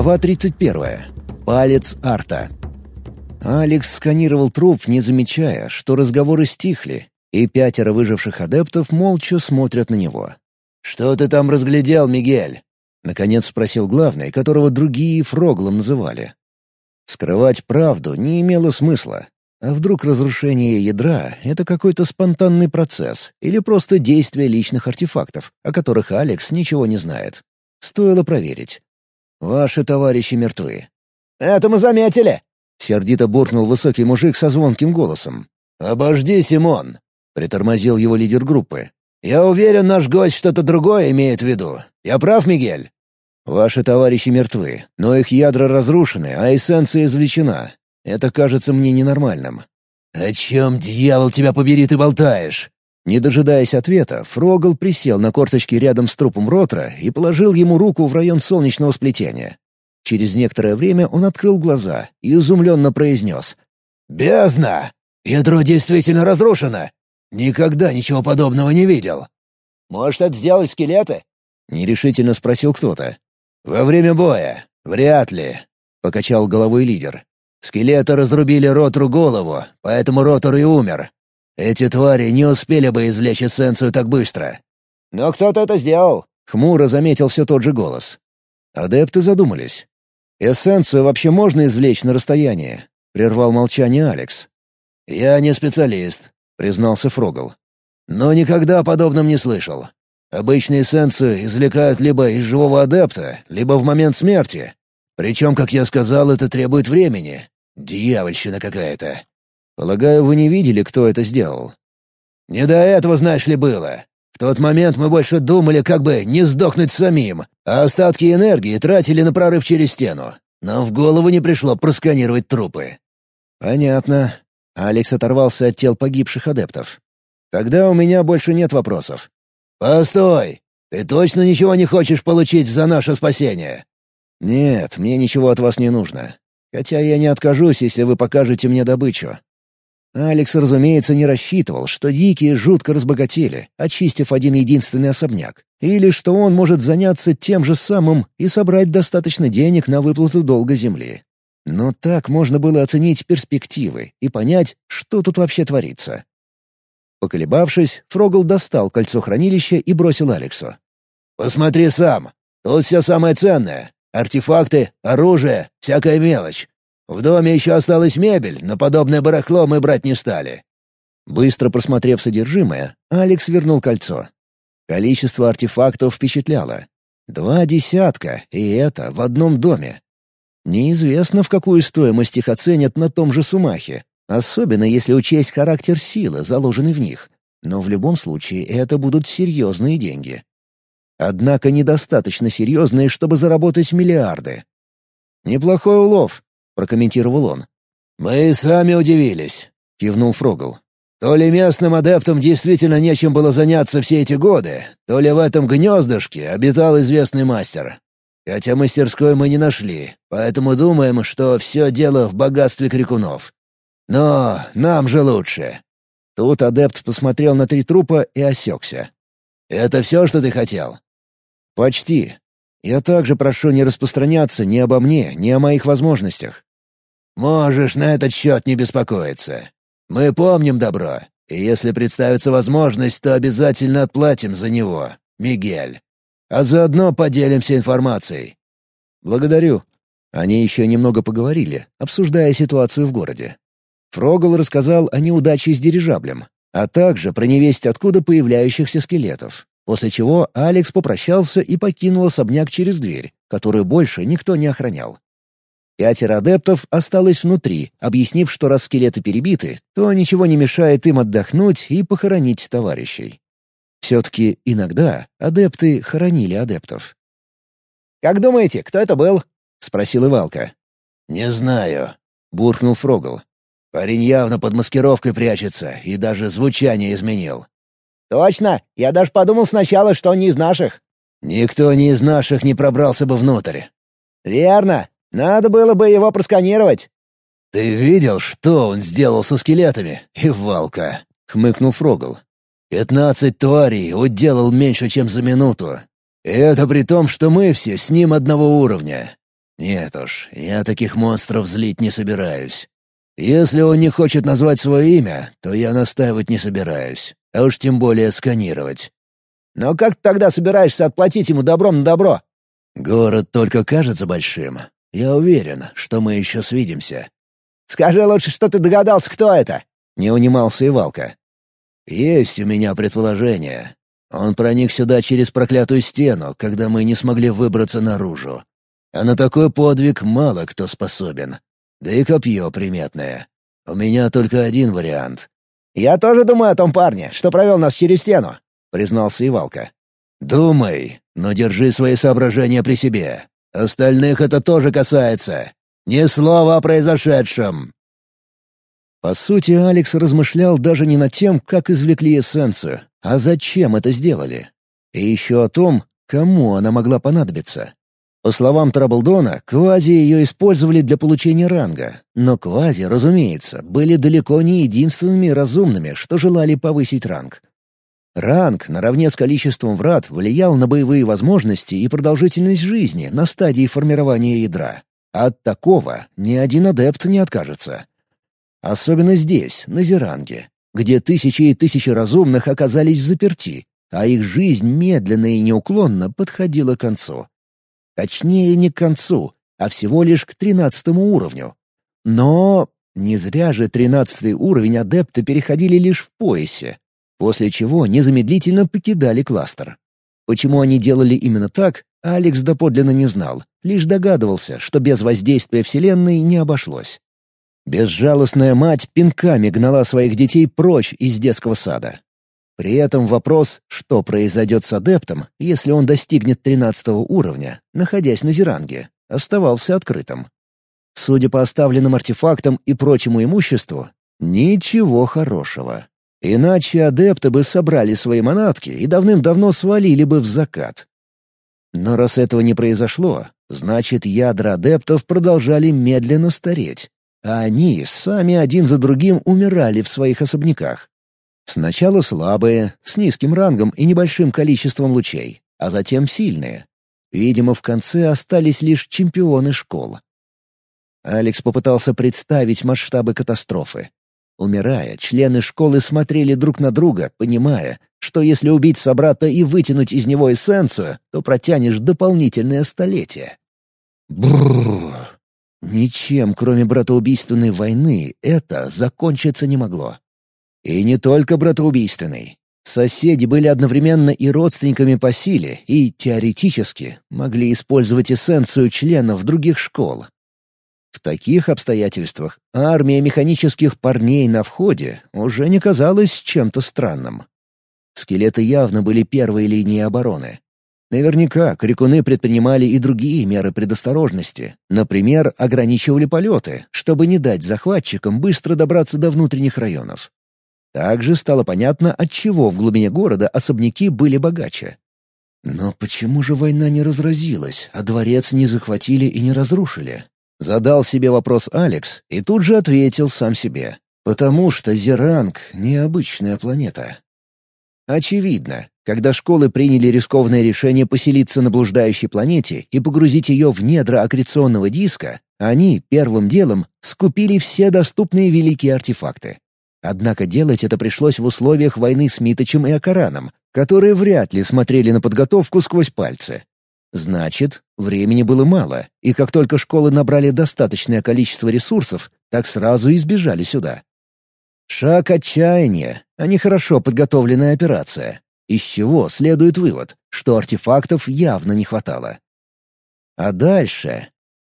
Глава 31. Палец арта. Алекс сканировал труп, не замечая, что разговоры стихли, и пятеро выживших адептов молча смотрят на него. «Что ты там разглядел, Мигель?» — наконец спросил главный, которого другие фроглом называли. Скрывать правду не имело смысла. А вдруг разрушение ядра — это какой-то спонтанный процесс или просто действие личных артефактов, о которых Алекс ничего не знает? Стоило проверить. «Ваши товарищи мертвы». «Это мы заметили!» — сердито буркнул высокий мужик со звонким голосом. «Обожди, Симон!» — притормозил его лидер группы. «Я уверен, наш гость что-то другое имеет в виду. Я прав, Мигель?» «Ваши товарищи мертвы, но их ядра разрушены, а эссенция извлечена. Это кажется мне ненормальным». «О чем, дьявол, тебя побери, ты болтаешь?» Не дожидаясь ответа, Фрогл присел на корточки рядом с трупом Ротра и положил ему руку в район солнечного сплетения. Через некоторое время он открыл глаза и изумленно произнес. «Бездна! Ядро действительно разрушено! Никогда ничего подобного не видел!» «Может, это сделали скелеты?» — нерешительно спросил кто-то. «Во время боя? Вряд ли», — покачал головой лидер. «Скелеты разрубили Ротору голову, поэтому Ротор и умер. Эти твари не успели бы извлечь эссенцию так быстро». «Но кто-то это сделал», — хмуро заметил все тот же голос. Адепты задумались. «Эссенцию вообще можно извлечь на расстоянии?» — прервал молчание Алекс. «Я не специалист», — признался Фрогл. «Но никогда о подобном не слышал. Обычно эссенцию извлекают либо из живого адепта, либо в момент смерти. Причем, как я сказал, это требует времени. Дьявольщина какая-то. Полагаю, вы не видели, кто это сделал?» «Не до этого, знаешь ли, было. В тот момент мы больше думали, как бы не сдохнуть самим, а остатки энергии тратили на прорыв через стену. Нам в голову не пришло просканировать трупы». «Понятно». Алекс оторвался от тел погибших адептов. «Тогда у меня больше нет вопросов». «Постой! Ты точно ничего не хочешь получить за наше спасение?» «Нет, мне ничего от вас не нужно. Хотя я не откажусь, если вы покажете мне добычу. Алекс, разумеется, не рассчитывал, что дикие жутко разбогатели, очистив один единственный особняк, или что он может заняться тем же самым и собрать достаточно денег на выплату долга земли. Но так можно было оценить перспективы и понять, что тут вообще творится. Поколебавшись, Фрогл достал кольцо хранилища и бросил Алексу. «Посмотри сам. Тут все самое ценное. Артефакты, оружие, всякая мелочь. В доме еще осталась мебель, но подобное барахло мы брать не стали». Быстро просмотрев содержимое, Алекс вернул кольцо. Количество артефактов впечатляло. Два десятка, и это в одном доме. Неизвестно, в какую стоимость их оценят на том же Сумахе, особенно если учесть характер силы, заложенной в них. Но в любом случае это будут серьезные деньги. Однако недостаточно серьезные, чтобы заработать миллиарды. «Неплохой улов», прокомментировал он. «Мы сами удивились», — кивнул Фрогл. «То ли местным адептам действительно нечем было заняться все эти годы, то ли в этом гнездышке обитал известный мастер. Хотя мастерской мы не нашли, поэтому думаем, что все дело в богатстве крикунов. Но нам же лучше». Тут адепт посмотрел на три трупа и осекся. «Это все, что ты хотел?» «Почти. Я также прошу не распространяться ни обо мне, ни о моих возможностях. Можешь на этот счет не беспокоиться. Мы помним добро, и если представится возможность, то обязательно отплатим за него, Мигель. А заодно поделимся информацией». «Благодарю». Они еще немного поговорили, обсуждая ситуацию в городе. Фрогл рассказал о неудаче с дирижаблем, а также про невесть откуда появляющихся скелетов, после чего Алекс попрощался и покинул особняк через дверь, которую больше никто не охранял. Пятеро адептов осталось внутри, объяснив, что раз скелеты перебиты, то ничего не мешает им отдохнуть и похоронить товарищей. Все-таки иногда адепты хоронили адептов. «Как думаете, кто это был?» — спросил Ивалка. «Не знаю», — буркнул Фрогл. «Парень явно под маскировкой прячется и даже звучание изменил». «Точно! Я даже подумал сначала, что он не из наших». «Никто не из наших не пробрался бы внутрь». «Верно. Надо было бы его просканировать». «Ты видел, что он сделал со скелетами, Ивалка?» — хмыкнул Фрогл. «Пятнадцать тварей уделал меньше, чем за минуту. И это при том, что мы все с ним одного уровня. Нет уж, я таких монстров злить не собираюсь. Если он не хочет назвать свое имя, то я настаивать не собираюсь, а уж тем более сканировать. Но как ты тогда собираешься отплатить ему добром на добро? Город только кажется большим. Я уверен, что мы еще свидимся. Скажи лучше, что ты догадался, кто это? Не унимался Ивалка. Есть у меня предположение. Он проник сюда через проклятую стену, когда мы не смогли выбраться наружу. А на такой подвиг мало кто способен. Да и копье приметное. У меня только один вариант. «Я тоже думаю о том парне, что провел нас через стену», — признался Ивалка. «Думай, но держи свои соображения при себе. Остальных это тоже касается. Ни слова о произошедшем». По сути, Алекс размышлял даже не над тем, как извлекли эссенцию, а зачем это сделали. И еще о том, кому она могла понадобиться. По словам Траблдона, квази ее использовали для получения ранга, но квази, разумеется, были далеко не единственными разумными, что желали повысить ранг. Ранг, наравне с количеством врат, влиял на боевые возможности и продолжительность жизни на стадии формирования ядра. От такого ни один адепт не откажется. Особенно здесь, на Зеранге, где тысячи и тысячи разумных оказались заперти, а их жизнь медленно и неуклонно подходила к концу. Точнее, не к концу, а всего лишь к тринадцатому уровню. Но не зря же тринадцатый уровень адепты переходили лишь в поясе, после чего незамедлительно покидали кластер. Почему они делали именно так, Алекс доподлинно не знал, лишь догадывался, что без воздействия Вселенной не обошлось. Безжалостная мать пинками гнала своих детей прочь из детского сада. При этом вопрос, что произойдет с адептом, если он достигнет 13 уровня, находясь на Зеранге, оставался открытым. Судя по оставленным артефактам и прочему имуществу, ничего хорошего. Иначе адепты бы собрали свои манатки и давным-давно свалили бы в закат. Но раз этого не произошло, значит, ядра адептов продолжали медленно стареть, а они сами один за другим умирали в своих особняках. Сначала слабые, с низким рангом и небольшим количеством лучей, а затем сильные. Видимо, в конце остались лишь чемпионы школ. Алекс попытался представить масштабы катастрофы. Умирая, члены школы смотрели друг на друга, понимая, что если убить собрата и вытянуть из него эссенцию, то протянешь дополнительное столетие. Бррр. Ничем, кроме братоубийственной войны, это закончиться не могло. И не только братоубийственный. Соседи были одновременно и родственниками по силе, и, теоретически, могли использовать эссенцию членов других школ. В таких обстоятельствах армия механических парней на входе уже не казалась чем-то странным. Скелеты явно были первой линией обороны. Наверняка крикуны предпринимали и другие меры предосторожности. Например, ограничивали полеты, чтобы не дать захватчикам быстро добраться до внутренних районов. Также стало понятно, отчего в глубине города особняки были богаче. Но почему же война не разразилась, а дворец не захватили и не разрушили? Задал себе вопрос Алекс и тут же ответил сам себе. Потому что Зеранг — необычная планета. Очевидно, когда школы приняли рискованное решение поселиться на блуждающей планете и погрузить ее в недра аккреционного диска, они первым делом скупили все доступные великие артефакты. Однако делать это пришлось в условиях войны с Миточем и Акараном, которые вряд ли смотрели на подготовку сквозь пальцы. Значит, времени было мало, и как только школы набрали достаточное количество ресурсов, так сразу избежали сюда. Шаг отчаяния, а не хорошо подготовленная операция. Из чего следует вывод, что артефактов явно не хватало. А дальше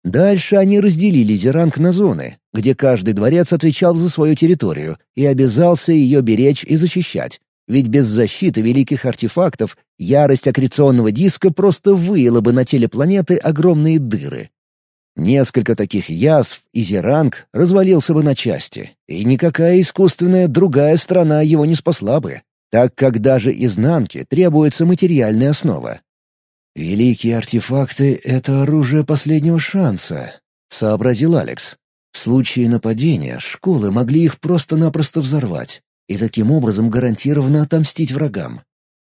Дальше они разделили Зеранг на зоны, где каждый дворец отвечал за свою территорию и обязался ее беречь и защищать. Ведь без защиты великих артефактов ярость аккреционного диска просто выела бы на теле планеты огромные дыры. Несколько таких язв, и Зеранг развалился бы на части, и никакая искусственная другая страна его не спасла бы, так как даже изнанке требуется материальная основа. «Великие артефакты — это оружие последнего шанса», — сообразил Алекс. В случае нападения школы могли их просто-напросто взорвать и таким образом гарантированно отомстить врагам.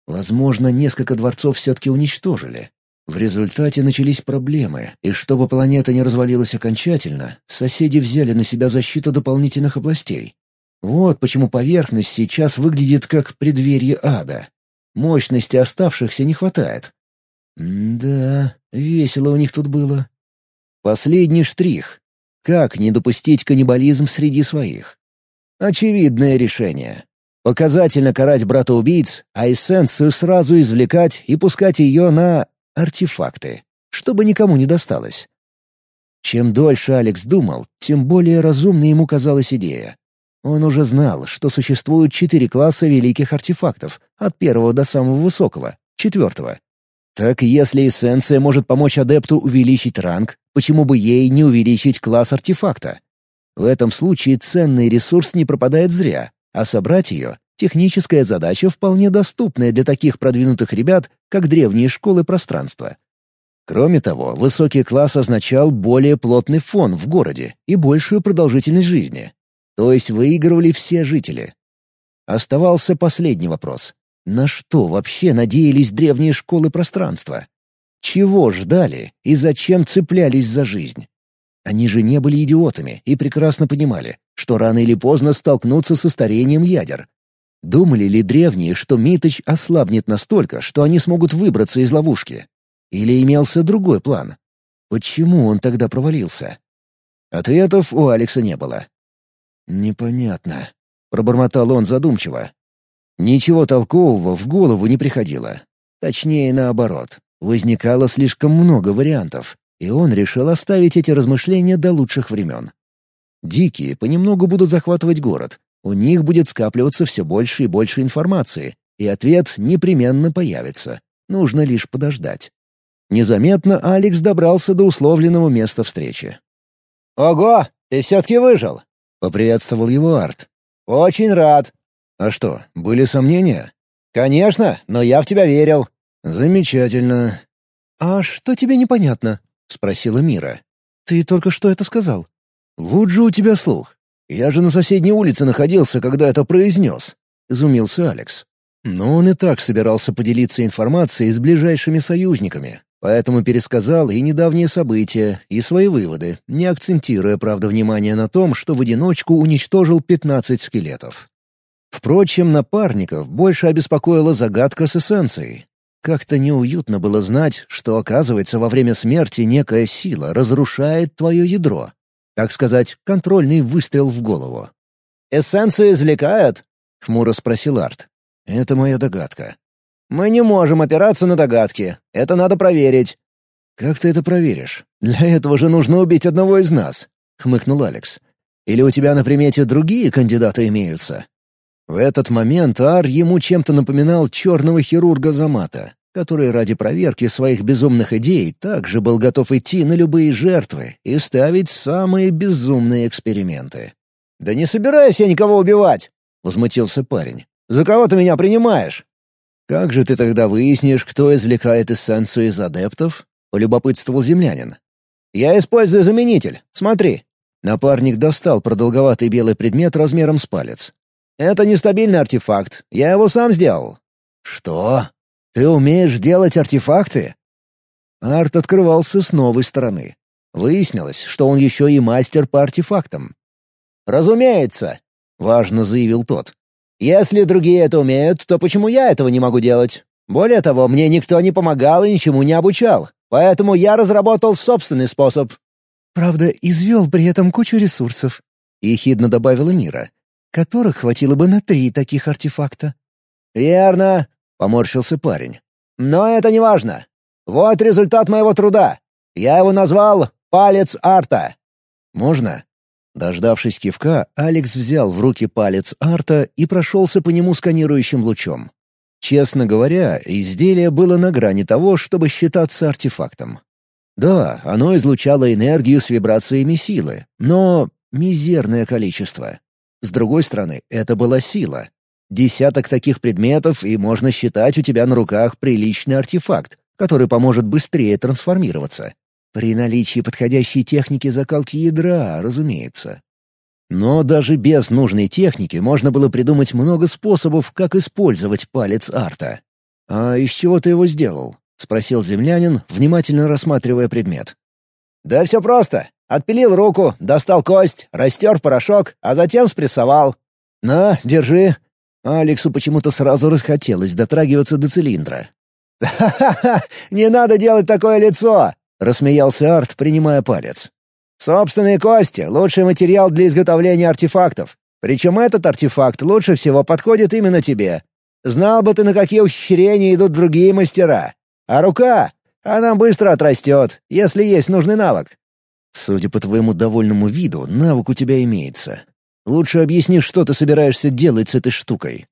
Возможно, несколько дворцов все-таки уничтожили. В результате начались проблемы, и чтобы планета не развалилась окончательно, соседи взяли на себя защиту дополнительных областей. Вот почему поверхность сейчас выглядит как преддверие ада. Мощности оставшихся не хватает. М да, весело у них тут было. Последний штрих. Как не допустить каннибализм среди своих? Очевидное решение. Показательно карать брата-убийц, а эссенцию сразу извлекать и пускать ее на артефакты, чтобы никому не досталось. Чем дольше Алекс думал, тем более разумной ему казалась идея. Он уже знал, что существуют четыре класса великих артефактов, от первого до самого высокого, четвертого. Так если эссенция может помочь адепту увеличить ранг, почему бы ей не увеличить класс артефакта? В этом случае ценный ресурс не пропадает зря, а собрать ее — техническая задача, вполне доступная для таких продвинутых ребят, как древние школы пространства. Кроме того, высокий класс означал более плотный фон в городе и большую продолжительность жизни. То есть выигрывали все жители. Оставался последний вопрос. На что вообще надеялись древние школы пространства? Чего ждали и зачем цеплялись за жизнь? Они же не были идиотами и прекрасно понимали, что рано или поздно столкнутся со старением ядер. Думали ли древние, что Миточ ослабнет настолько, что они смогут выбраться из ловушки? Или имелся другой план? Почему он тогда провалился? Ответов у Алекса не было. «Непонятно», — пробормотал он задумчиво. Ничего толкового в голову не приходило. Точнее, наоборот. Возникало слишком много вариантов, и он решил оставить эти размышления до лучших времен. Дикие понемногу будут захватывать город, у них будет скапливаться все больше и больше информации, и ответ непременно появится. Нужно лишь подождать. Незаметно Алекс добрался до условленного места встречи. «Ого, ты все-таки выжил!» — поприветствовал его Арт. «Очень рад!» «А что, были сомнения?» «Конечно, но я в тебя верил». «Замечательно». «А что тебе непонятно?» — спросила Мира. «Ты только что это сказал». «Вот же у тебя слух. Я же на соседней улице находился, когда это произнес», — изумился Алекс. Но он и так собирался поделиться информацией с ближайшими союзниками, поэтому пересказал и недавние события, и свои выводы, не акцентируя, правда, внимание на том, что в одиночку уничтожил 15 скелетов. Впрочем, напарников больше обеспокоила загадка с эссенцией. Как-то неуютно было знать, что, оказывается, во время смерти некая сила разрушает твое ядро. Так сказать, контрольный выстрел в голову. «Эссенцию извлекают?» — хмуро спросил Арт. «Это моя догадка». «Мы не можем опираться на догадки. Это надо проверить». «Как ты это проверишь? Для этого же нужно убить одного из нас», — хмыкнул Алекс. «Или у тебя на примете другие кандидаты имеются?» В этот момент Ар ему чем-то напоминал черного хирурга Замата, который ради проверки своих безумных идей также был готов идти на любые жертвы и ставить самые безумные эксперименты. «Да не собираюсь я никого убивать!» — возмутился парень. «За кого ты меня принимаешь?» «Как же ты тогда выяснишь, кто извлекает эссенцию из адептов?» — полюбопытствовал землянин. «Я использую заменитель. Смотри». Напарник достал продолговатый белый предмет размером с палец. Это нестабильный артефакт. Я его сам сделал». «Что? Ты умеешь делать артефакты?» Арт открывался с новой стороны. Выяснилось, что он еще и мастер по артефактам. «Разумеется», — важно заявил тот. «Если другие это умеют, то почему я этого не могу делать? Более того, мне никто не помогал и ничему не обучал, поэтому я разработал собственный способ». «Правда, извел при этом кучу ресурсов», — ехидно добавила Мира которых хватило бы на три таких артефакта. «Верно», — поморщился парень. «Но это не важно. Вот результат моего труда. Я его назвал «Палец Арта». «Можно?» Дождавшись кивка, Алекс взял в руки палец Арта и прошелся по нему сканирующим лучом. Честно говоря, изделие было на грани того, чтобы считаться артефактом. Да, оно излучало энергию с вибрациями силы, но мизерное количество. С другой стороны, это была сила. Десяток таких предметов, и можно считать у тебя на руках приличный артефакт, который поможет быстрее трансформироваться. При наличии подходящей техники закалки ядра, разумеется. Но даже без нужной техники можно было придумать много способов, как использовать палец арта. А из чего ты его сделал? — спросил землянин, внимательно рассматривая предмет. «Да все просто. Отпилил руку, достал кость, растер порошок, а затем спрессовал». «На, держи». Алексу почему-то сразу расхотелось дотрагиваться до цилиндра. «Ха-ха-ха! Не надо делать такое лицо!» — рассмеялся Арт, принимая палец. «Собственные кости — лучший материал для изготовления артефактов. Причем этот артефакт лучше всего подходит именно тебе. Знал бы ты, на какие ухищрения идут другие мастера. А рука? Она быстро отрастет, если есть нужный навык». «Судя по твоему довольному виду, навык у тебя имеется. Лучше объясни, что ты собираешься делать с этой штукой».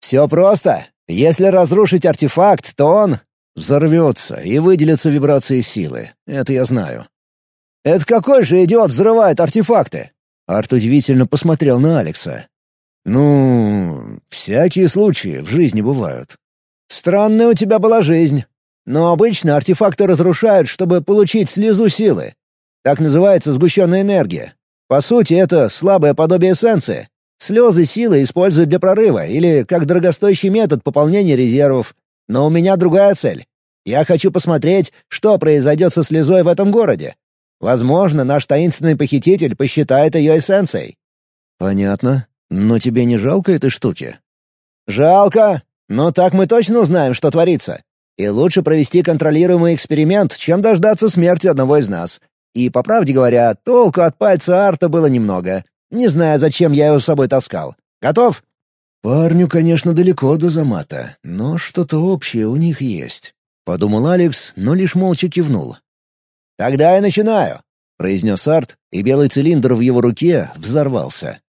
«Все просто. Если разрушить артефакт, то он...» «Взорвется и выделятся вибрации силы. Это я знаю». «Это какой же идиот взрывает артефакты?» Арт удивительно посмотрел на Алекса. «Ну, всякие случаи в жизни бывают». «Странная у тебя была жизнь. Но обычно артефакты разрушают, чтобы получить слезу силы. Так называется сгущенная энергия. По сути, это слабое подобие эссенции. Слезы силы используют для прорыва или как дорогостоящий метод пополнения резервов. Но у меня другая цель. Я хочу посмотреть, что произойдет со слезой в этом городе. Возможно, наш таинственный похититель посчитает ее эссенцией». «Понятно. Но тебе не жалко этой штуки?» «Жалко. Но так мы точно узнаем, что творится. И лучше провести контролируемый эксперимент, чем дождаться смерти одного из нас. И, по правде говоря, толку от пальца арта было немного. Не знаю, зачем я его с собой таскал. Готов?» «Парню, конечно, далеко до замата, но что-то общее у них есть», — подумал Алекс, но лишь молча кивнул. «Тогда я начинаю», — произнес Арт, и белый цилиндр в его руке взорвался.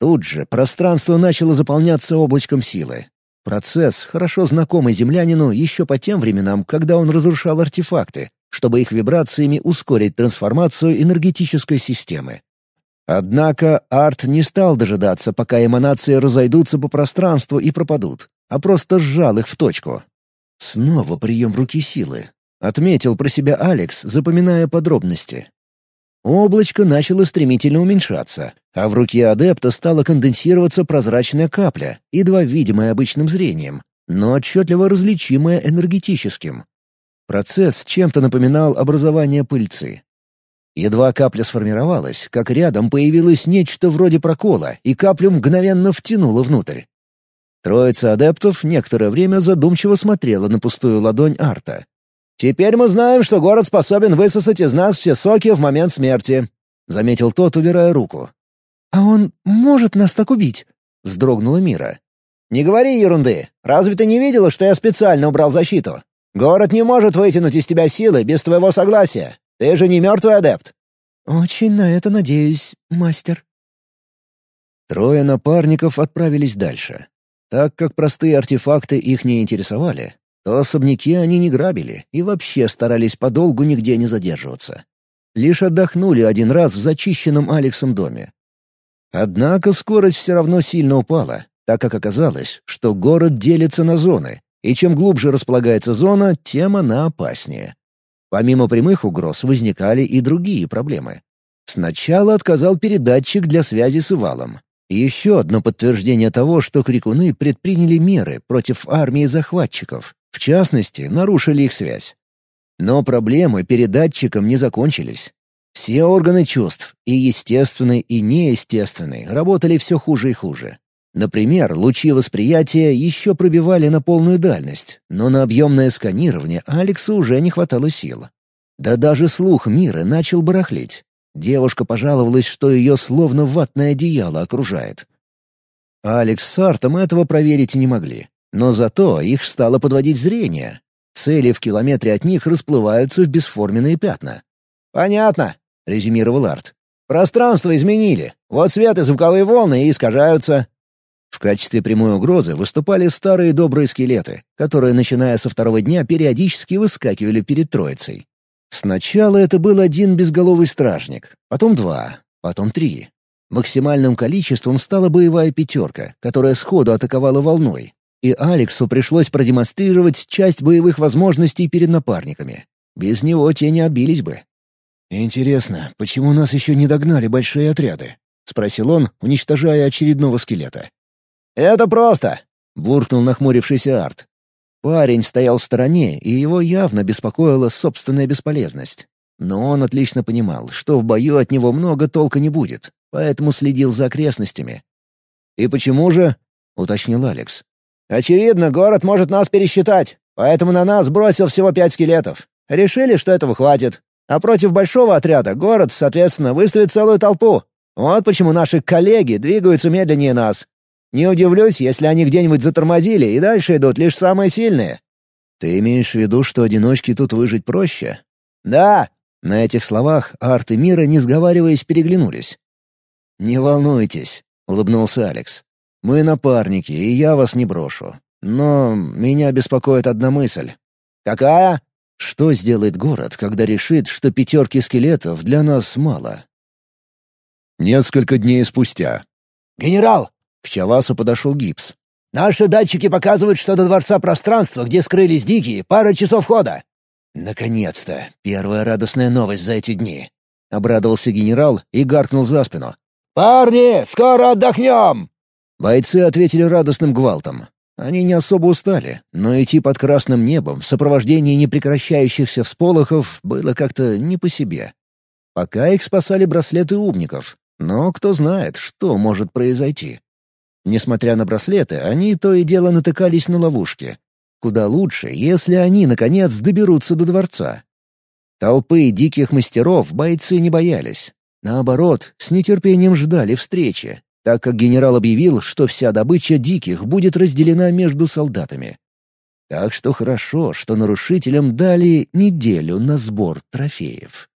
Тут же пространство начало заполняться облачком силы. Процесс, хорошо знакомый землянину еще по тем временам, когда он разрушал артефакты, чтобы их вибрациями ускорить трансформацию энергетической системы. Однако Арт не стал дожидаться, пока эманации разойдутся по пространству и пропадут, а просто сжал их в точку. Снова прием руки силы. Отметил про себя Алекс, запоминая подробности. Облачко начало стремительно уменьшаться, а в руке адепта стала конденсироваться прозрачная капля, едва видимая обычным зрением, но отчетливо различимая энергетическим. Процесс чем-то напоминал образование пыльцы. Едва капля сформировалась, как рядом появилось нечто вроде прокола, и каплю мгновенно втянуло внутрь. Троица адептов некоторое время задумчиво смотрела на пустую ладонь Арта. «Теперь мы знаем, что город способен высосать из нас все соки в момент смерти», — заметил тот, убирая руку. «А он может нас так убить?» — вздрогнула Мира. «Не говори ерунды. Разве ты не видела, что я специально убрал защиту? Город не может вытянуть из тебя силы без твоего согласия. Ты же не мертвый адепт». «Очень на это надеюсь, мастер». Трое напарников отправились дальше. Так как простые артефакты их не интересовали, то особняки они не грабили и вообще старались подолгу нигде не задерживаться. Лишь отдохнули один раз в зачищенном Алексом доме. Однако скорость все равно сильно упала, так как оказалось, что город делится на зоны, и чем глубже располагается зона, тем она опаснее. Помимо прямых угроз возникали и другие проблемы. Сначала отказал передатчик для связи с Ивалом. Еще одно подтверждение того, что крикуны предприняли меры против армии захватчиков, в частности, нарушили их связь. Но проблемы передатчиком не закончились. Все органы чувств, и естественные, и неестественные, работали все хуже и хуже. Например, лучи восприятия еще пробивали на полную дальность, но на объемное сканирование Алексу уже не хватало сил. Да даже слух Миры начал барахлить. Девушка пожаловалась, что ее словно ватное одеяло окружает. Алекс с Артом этого проверить не могли, но зато их стало подводить зрение. Цели в километре от них расплываются в бесформенные пятна. «Понятно», — резюмировал Арт. «Пространство изменили. Вот свет и звуковые волны искажаются. Качестве прямой угрозы выступали старые добрые скелеты, которые, начиная со второго дня, периодически выскакивали перед троицей. Сначала это был один безголовый стражник, потом два, потом три. Максимальным количеством стала боевая пятерка, которая сходу атаковала волной, и Алексу пришлось продемонстрировать часть боевых возможностей перед напарниками. Без него те не отбились бы. «Интересно, почему нас еще не догнали большие отряды?» — спросил он, уничтожая очередного скелета. «Это просто!» — буркнул нахмурившийся Арт. Парень стоял в стороне, и его явно беспокоила собственная бесполезность. Но он отлично понимал, что в бою от него много толка не будет, поэтому следил за окрестностями. «И почему же?» — уточнил Алекс. «Очевидно, город может нас пересчитать, поэтому на нас бросил всего пять скелетов. Решили, что этого хватит. А против большого отряда город, соответственно, выставит целую толпу. Вот почему наши коллеги двигаются медленнее нас. Не удивлюсь, если они где-нибудь затормозили и дальше идут лишь самые сильные». «Ты имеешь в виду, что одиночке тут выжить проще?» «Да». На этих словах Арт и Мира, не сговариваясь, переглянулись. «Не волнуйтесь», — улыбнулся Алекс. «Мы напарники, и я вас не брошу. Но меня беспокоит одна мысль». «Какая?» «Что сделает город, когда решит, что пятерки скелетов для нас мало?» Несколько дней спустя. «Генерал, к Чавасу подошел гипс. «Наши датчики показывают, что до Дворца Пространства, где скрылись дикие, пара часов хода». «Наконец-то! Первая радостная новость за эти дни!» — обрадовался генерал и гаркнул за спину. «Парни, скоро отдохнем!» Бойцы ответили радостным гвалтом. Они не особо устали, но идти под красным небом в сопровождении непрекращающихся всполохов было как-то не по себе. Пока их спасали браслеты умников, но кто знает, что может произойти. Несмотря на браслеты, они то и дело натыкались на ловушки. Куда лучше, если они, наконец, доберутся до дворца. Толпы диких мастеров бойцы не боялись. Наоборот, с нетерпением ждали встречи, так как генерал объявил, что вся добыча диких будет разделена между солдатами. Так что хорошо, что нарушителям дали неделю на сбор трофеев.